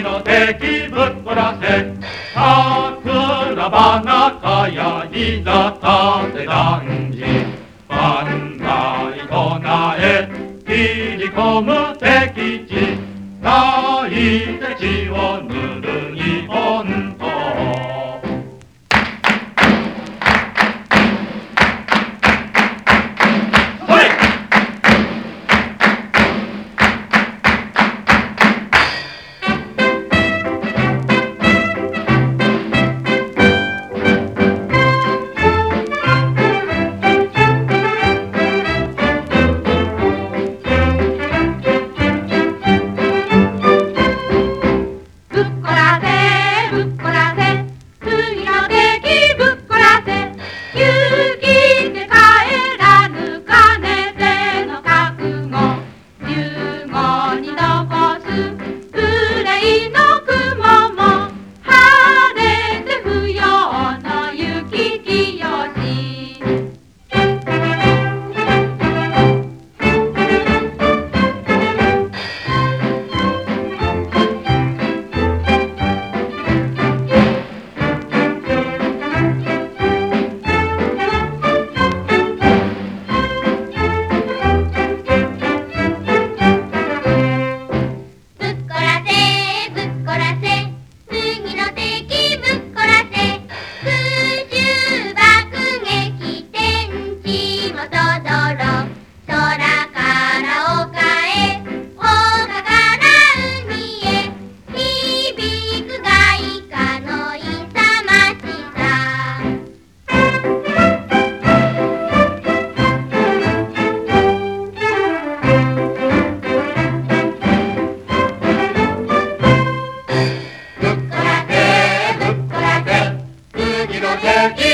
次の敵ぶっこらせ桜花かやいざたせ男児万歳唱え切り込む敵地 don't care.